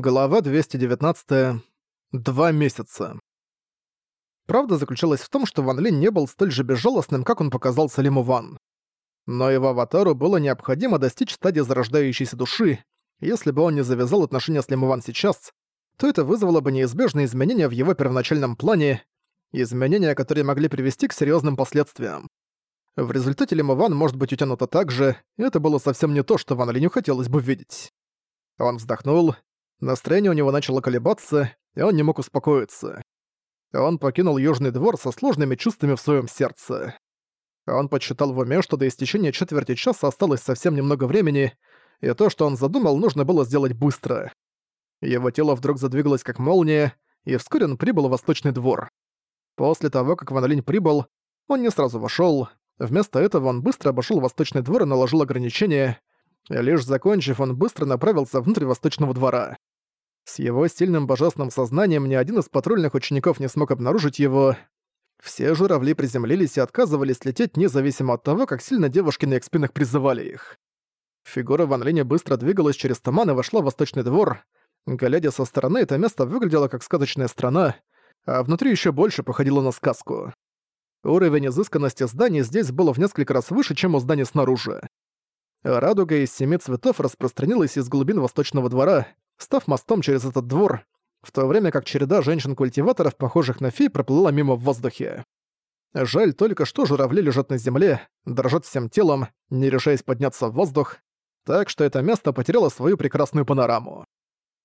Глава 219. Два месяца. Правда заключалась в том, что Ван Линь не был столь же безжалостным, как он показался Лиму Ван. Но его аватару было необходимо достичь стадии зарождающейся души. Если бы он не завязал отношения с Лиму Ван сейчас, то это вызвало бы неизбежные изменения в его первоначальном плане, изменения, которые могли привести к серьезным последствиям. В результате Лиму Ван может быть утянута так же, и это было совсем не то, что Ван Линю хотелось бы видеть. Он вздохнул, Настроение у него начало колебаться, и он не мог успокоиться. Он покинул Южный двор со сложными чувствами в своем сердце. Он подсчитал в уме, что до истечения четверти часа осталось совсем немного времени, и то, что он задумал, нужно было сделать быстро. Его тело вдруг задвигалось как молния, и вскоре он прибыл в Восточный двор. После того, как Ван Линь прибыл, он не сразу вошёл. Вместо этого он быстро обошёл Восточный двор и наложил ограничения. Лишь закончив, он быстро направился внутрь Восточного двора. С его сильным божественным сознанием ни один из патрульных учеников не смог обнаружить его. Все журавли приземлились и отказывались лететь независимо от того, как сильно девушки на экспинах призывали их. Фигура Ван Линя быстро двигалась через туман и вошла в восточный двор. Глядя со стороны, это место выглядело как сказочная страна, а внутри еще больше походило на сказку. Уровень изысканности зданий здесь был в несколько раз выше, чем у зданий снаружи. Радуга из семи цветов распространилась из глубин восточного двора, став мостом через этот двор, в то время как череда женщин-культиваторов, похожих на фей, проплыла мимо в воздухе. Жаль только, что журавли лежат на земле, дрожат всем телом, не решаясь подняться в воздух, так что это место потеряло свою прекрасную панораму.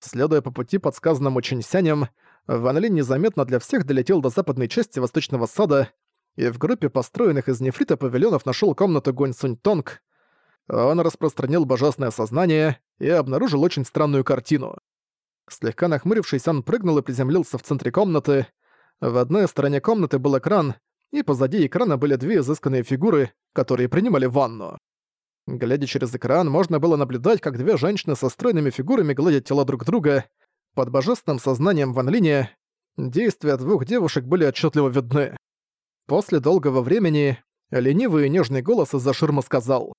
Следуя по пути, подсказанному Чинсянем, Ван Линь незаметно для всех долетел до западной части восточного сада и в группе построенных из нефрита павильонов нашел комнату Гонь Сунь Тонг, он распространил божественное сознание и обнаружил очень странную картину. Слегка нахмурившись, он прыгнул и приземлился в центре комнаты. В одной стороне комнаты был экран, и позади экрана были две изысканные фигуры, которые принимали ванну. Глядя через экран, можно было наблюдать, как две женщины со стройными фигурами гладят тела друг друга. Под божественным сознанием Ван Линя действия двух девушек были отчетливо видны. После долгого времени ленивый и нежный голос из-за ширмы сказал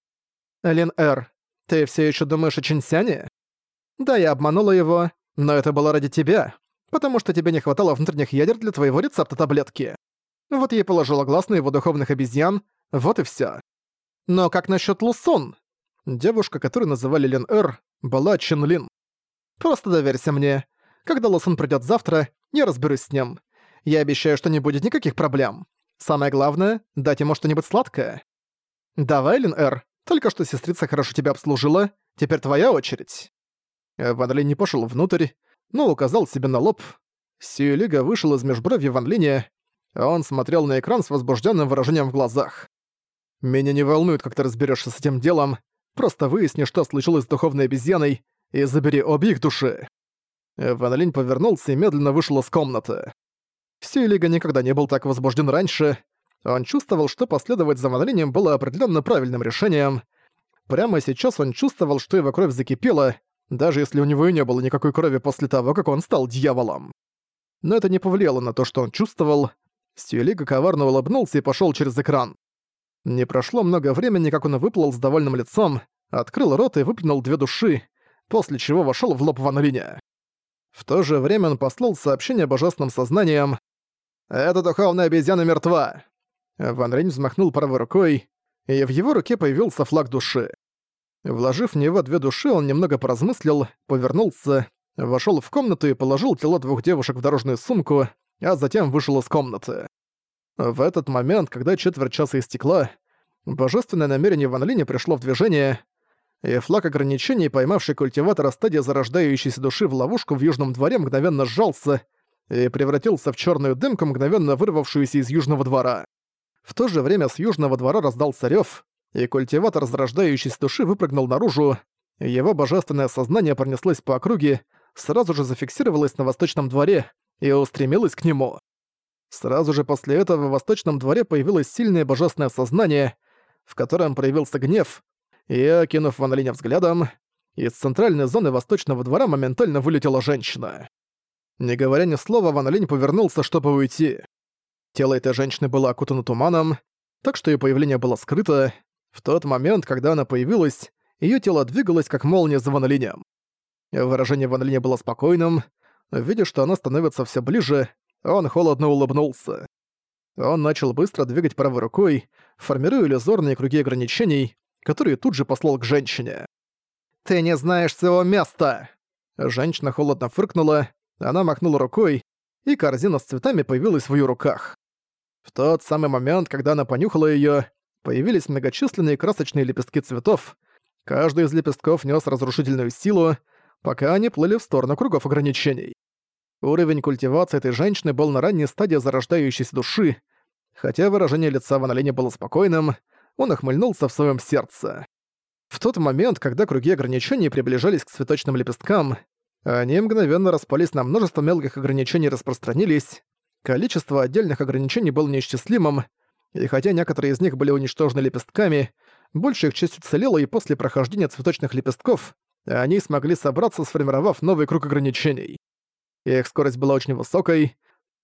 Лин Эр, ты все еще думаешь о Чинсяне? Да, я обманула его, но это было ради тебя, потому что тебе не хватало внутренних ядер для твоего рецепта таблетки. Вот я положила глаз на его духовных обезьян, вот и все. Но как насчет Лусон? Девушка, которую называли Лин Эр, была Чин Лин. Просто доверься мне. Когда Лусон придет завтра, я разберусь с ним. Я обещаю, что не будет никаких проблем. Самое главное — дать ему что-нибудь сладкое. Давай, Лин Эр, только что сестрица хорошо тебя обслужила, теперь твоя очередь». Ван Линь не пошел внутрь, но указал себе на лоб. Сиюлига вышел из межбровья Ван Линя, а он смотрел на экран с возбужденным выражением в глазах. «Меня не волнует, как ты разберешься с этим делом. Просто выясни, что случилось с духовной обезьяной, и забери обе их души». Ван Линь повернулся и медленно вышел из комнаты. Сиюлига никогда не был так возбужден раньше, он чувствовал, что последовать за Ван было определенно правильным решением. Прямо сейчас он чувствовал, что его кровь закипела, даже если у него и не было никакой крови после того, как он стал дьяволом. Но это не повлияло на то, что он чувствовал. Сьюлига коварно улыбнулся и пошел через экран. Не прошло много времени, как он выплыл с довольным лицом, открыл рот и выплюнул две души, после чего вошел в лоб Ван Линя. В то же время он послал сообщение божественным сознанием «Эта духовная обезьяна мертва. Ван Рейн взмахнул правой рукой, и в его руке появился флаг души. Вложив в него две души, он немного поразмыслил, повернулся, вошел в комнату и положил тела двух девушек в дорожную сумку, а затем вышел из комнаты. В этот момент, когда четверть часа истекла, божественное намерение Ван Линя пришло в движение, и флаг ограничений, поймавший культиватора стадии зарождающейся души в ловушку в Южном дворе, мгновенно сжался и превратился в черную дымку, мгновенно вырвавшуюся из Южного двора. В то же время с южного двора раздался рев, и культиватор зарождающейся души выпрыгнул наружу, его божественное сознание пронеслось по округе, сразу же зафиксировалось на восточном дворе и устремилось к нему. Сразу же после этого в восточном дворе появилось сильное божественное сознание, в котором проявился гнев, и, окинув Ван Линя взглядом, из центральной зоны восточного двора моментально вылетела женщина. Не говоря ни слова, Ван Линь повернулся, чтобы уйти. Тело этой женщины было окутано туманом, так что ее появление было скрыто. В тот момент, когда она появилась, ее тело двигалось как молния за Ван Выражение Ван было спокойным. Видя, что она становится все ближе, он холодно улыбнулся. Он начал быстро двигать правой рукой, формируя иллюзорные круги ограничений, которые тут же послал к женщине. «Ты не знаешь своего места!» Женщина холодно фыркнула, она махнула рукой, и корзина с цветами появилась в ее руках. В тот самый момент, когда она понюхала её, появились многочисленные красочные лепестки цветов. Каждый из лепестков нёс разрушительную силу, пока они плыли в сторону кругов ограничений. Уровень культивации этой женщины был на ранней стадии зарождающейся души. Хотя выражение лица Ван Линя было спокойным, он охмыльнулся в своем сердце. В тот момент, когда круги ограничений приближались к цветочным лепесткам, они мгновенно распались на множество мелких ограничений распространились. Количество отдельных ограничений было неисчислимым, и хотя некоторые из них были уничтожены лепестками, большая их часть уцелела и после прохождения цветочных лепестков они смогли собраться, сформировав новый круг ограничений. Их скорость была очень высокой.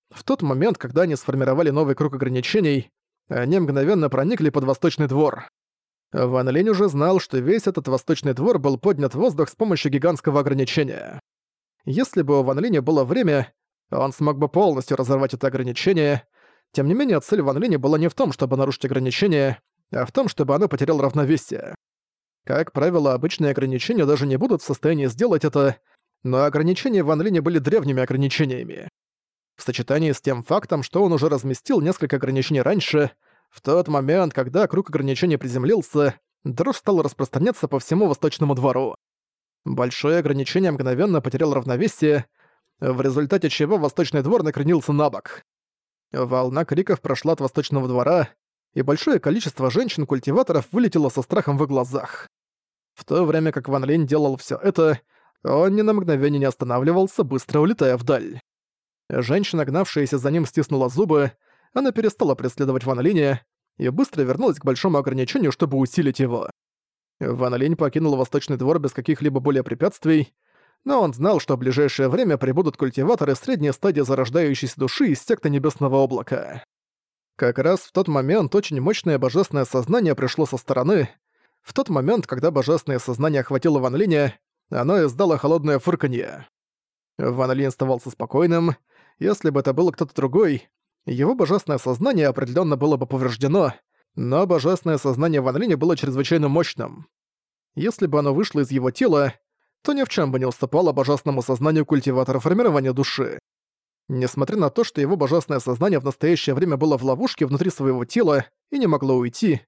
В тот момент, когда они сформировали новый круг ограничений, они мгновенно проникли под Восточный двор. Ван Линь уже знал, что весь этот Восточный двор был поднят в воздух с помощью гигантского ограничения. Если бы у Ван Линя было время, он смог бы полностью разорвать это ограничение. Тем не менее, цель Ван Линя была не в том, чтобы нарушить ограничение, а в том, чтобы оно потеряло равновесие. Как правило, обычные ограничения даже не будут в состоянии сделать это, но ограничения Ван Линя были древними ограничениями. В сочетании с тем фактом, что он уже разместил несколько ограничений раньше, в тот момент, когда круг ограничений приземлился, дрожь стала распространяться по всему восточному двору. Большое ограничение мгновенно потеряло равновесие, в результате чего восточный двор накренился на бок. Волна криков прошла от восточного двора, и большое количество женщин-культиваторов вылетело со страхом в глазах. В то время как Ван Линь делал все это, он ни на мгновение не останавливался, быстро улетая вдаль. Женщина, гнавшаяся за ним, стиснула зубы, она перестала преследовать Ван Линя и быстро вернулась к большому ограничению, чтобы усилить его. Ван Линь покинул Восточный двор без каких-либо более препятствий, но он знал, что в ближайшее время прибудут культиваторы средней стадии зарождающейся души из секты Небесного Облака. Как раз в тот момент очень мощное божественное сознание пришло со стороны. В тот момент, когда божественное сознание охватило Ван Линя, оно издало холодное фырканье. Ван Линь оставался спокойным. Если бы это был кто-то другой, его божественное сознание определенно было бы повреждено, но божественное сознание Ван Линя было чрезвычайно мощным. Если бы оно вышло из его тела, то ни в чем бы не уступало божественному сознанию культиватора формирования души. Несмотря на то, что его божественное сознание в настоящее время было в ловушке внутри своего тела и не могло уйти,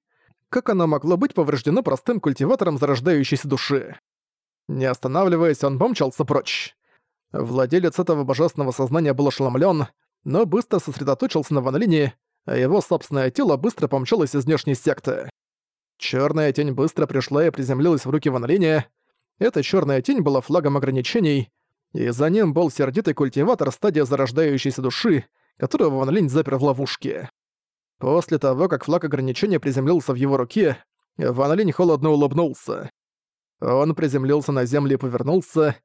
как оно могло быть повреждено простым культиватором зарождающейся души? Не останавливаясь, он помчался прочь. Владелец этого божественного сознания был ошеломлен, но быстро сосредоточился на Ван Лине, а его собственное тело быстро помчалось из внешней секты. Черная тень быстро пришла и приземлилась в руки Ван Линя. Эта черная тень была флагом ограничений, и за ним был сердитый культиватор стадия зарождающейся души, которого Ван Линь запер в ловушке. После того, как флаг ограничения приземлился в его руке, Ван Линь холодно улыбнулся. Он приземлился на землю и повернулся.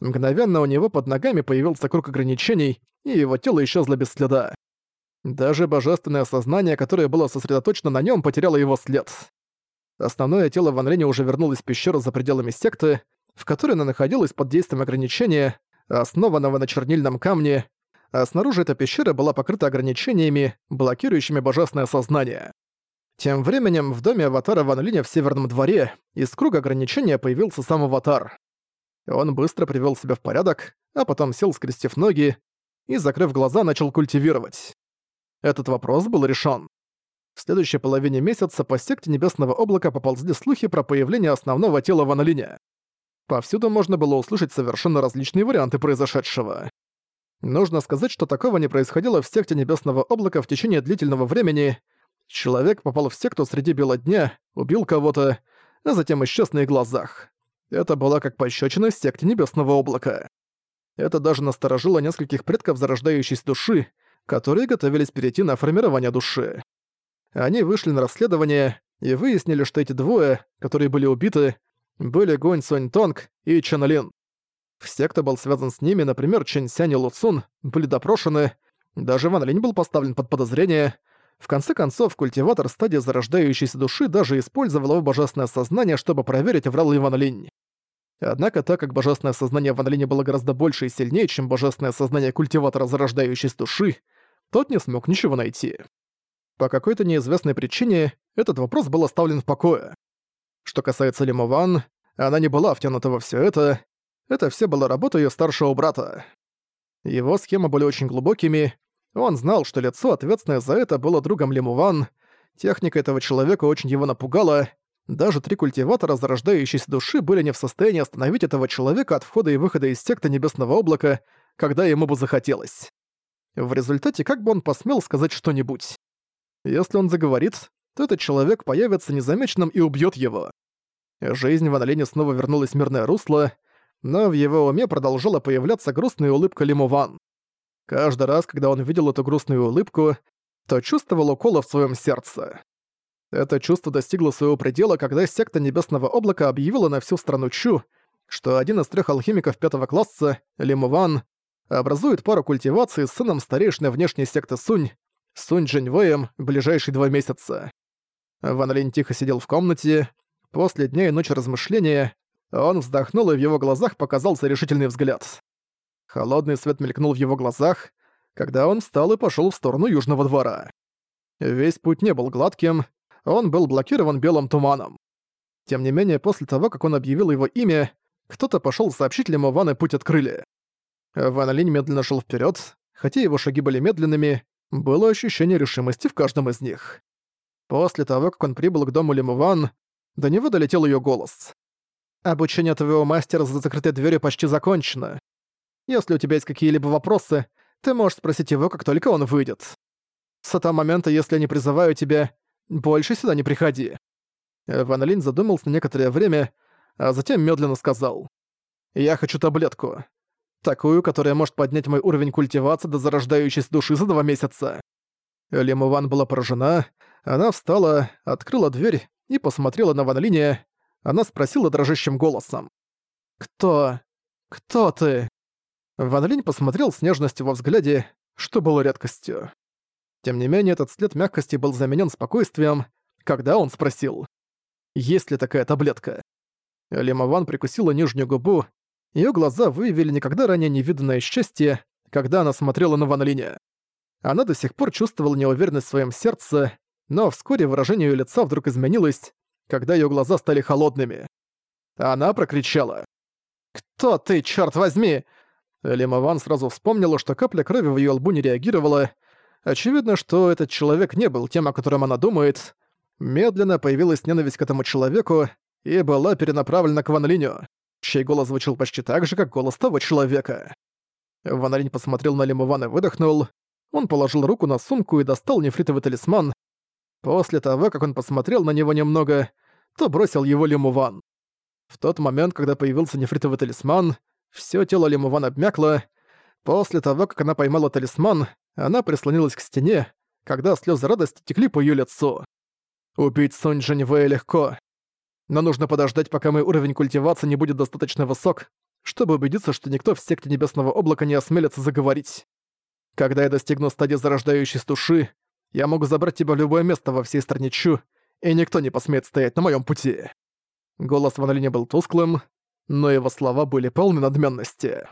Мгновенно у него под ногами появился круг ограничений, и его тело исчезло без следа. Даже божественное сознание, которое было сосредоточено на нем, потеряло его след. Основное тело Ван Линя уже вернулось в пещеру за пределами секты, в которой она находилась под действием ограничения, основанного на чернильном камне, а снаружи эта пещера была покрыта ограничениями, блокирующими божественное сознание. Тем временем в доме аватара Ван Линя в Северном дворе из круга ограничения появился сам аватар. Он быстро привел себя в порядок, а потом сел, скрестив ноги, и, закрыв глаза, начал культивировать. Этот вопрос был решен. В следующей половине месяца по секте Небесного Облака поползли слухи про появление основного тела Ван Линя. Повсюду можно было услышать совершенно различные варианты произошедшего. Нужно сказать, что такого не происходило в секте Небесного Облака в течение длительного времени, Человек попал в секту среди бела дня, убил кого-то, а затем исчез на их глазах. Это была как пощечина секте Небесного Облака. Это даже насторожило нескольких предков зарождающейся души, которые готовились перейти на формирование души. Они вышли на расследование и выяснили, что эти двое, которые были убиты, были Гонь Сонь Тонг и Чен Лин. Все, кто был связан с ними, например, Чен Сянь и Лу Цун, были допрошены, даже Ван Линь был поставлен под подозрение — в конце концов, культиватор стадии зарождающейся души даже использовал его божественное сознание, чтобы проверить, врал ли Ван Линь. Однако так как божественное сознание Ван Линя было гораздо больше и сильнее, чем божественное сознание культиватора зарождающейся души, тот не смог ничего найти. По какой-то неизвестной причине этот вопрос был оставлен в покое. Что касается Лимо Ван, она не была втянута во всё это, это все была работа её старшего брата. Его схемы были очень глубокими, он знал, что лицо, ответственное за это, было другом Лиму Ван, техника этого человека очень его напугала, даже три культиватора зарождающейся души были не в состоянии остановить этого человека от входа и выхода из секты Небесного Облака, когда ему бы захотелось. В результате как бы он посмел сказать что-нибудь? Если он заговорит, то этот человек появится незамеченным и убьет его. Жизнь в Аналене снова вернулась в мирное русло, но в его уме продолжала появляться грустная улыбка Лимуван. Каждый раз, когда он видел эту грустную улыбку, то чувствовал укола в своем сердце. Это чувство достигло своего предела, когда секта Небесного Облака объявила на всю страну Чу, что один из трех алхимиков пятого класса, Лимуван, образует пару культиваций с сыном старейшины внешней секты Сунь, Сунь Джиньвэем, ближайшие два месяца. Ван Линь тихо сидел в комнате. После дня и ночи размышления он вздохнул, и в его глазах показался решительный взгляд. Холодный свет мелькнул в его глазах, когда он встал и пошел в сторону Южного двора. Весь путь не был гладким, он был блокирован белым туманом. Тем не менее, после того, как он объявил его имя, кто-то пошел сообщить Лему Ван и путь открыли. Ван Линь медленно шел вперед, хотя его шаги были медленными, было ощущение решимости в каждом из них. После того, как он прибыл к дому Лему Ван, до него долетел ее голос. «Обучение твоего мастера за закрытой дверью почти закончено. Если у тебя есть какие-либо вопросы, ты можешь спросить его, как только он выйдет. С этого момента, если я не призываю тебя, больше сюда не приходи». Ван Линь задумался некоторое время, а затем медленно сказал. «Я хочу таблетку. Такую, которая может поднять мой уровень культивации до зарождающейся души за два месяца». Лиму Ван была поражена, она встала, открыла дверь и посмотрела на Ван Линя. Она спросила дрожащим голосом. «Кто? Кто ты?» Ван Линь посмотрел с нежностью во взгляде, что было редкостью. Тем не менее, этот след мягкости был заменен спокойствием, когда он спросил, есть ли такая таблетка. Лима Ван прикусила нижнюю губу, ее глаза выявили никогда ранее невиданное счастье, когда она смотрела на Ван Линя. Она до сих пор чувствовала неуверенность в своем сердце, но вскоре выражение ее лица вдруг изменилось, когда ее глаза стали холодными. Она прокричала. «Кто ты, черт возьми?» Лима Ван сразу вспомнила, что капля крови в ее лбу не реагировала, Очевидно, что этот человек не был тем, о котором она думает. Медленно появилась ненависть к этому человеку и была перенаправлена к Ван Линю, чей голос звучал почти так же, как голос того человека. Ван Линь посмотрел на Лиму Ван и выдохнул. Он положил руку на сумку и достал нефритовый талисман. После того, как он посмотрел на него немного, то бросил его Лиму Ван. В тот момент, когда появился нефритовый талисман, всё тело Лиму Ван обмякло. После того, как она поймала талисман, она прислонилась к стене, когда слезы радости текли по ее лицу. Убить Сонь Дженевея легко. Но нужно подождать, пока мой уровень культивации не будет достаточно высок, чтобы убедиться, что никто в секте Небесного Облака не осмелится заговорить. Когда я достигну стадии зарождающейся души, я могу забрать тебя в любое место во всей стране Чу, и никто не посмеет стоять на моем пути». Голос Ван Линя был тусклым, но его слова были полны надменности.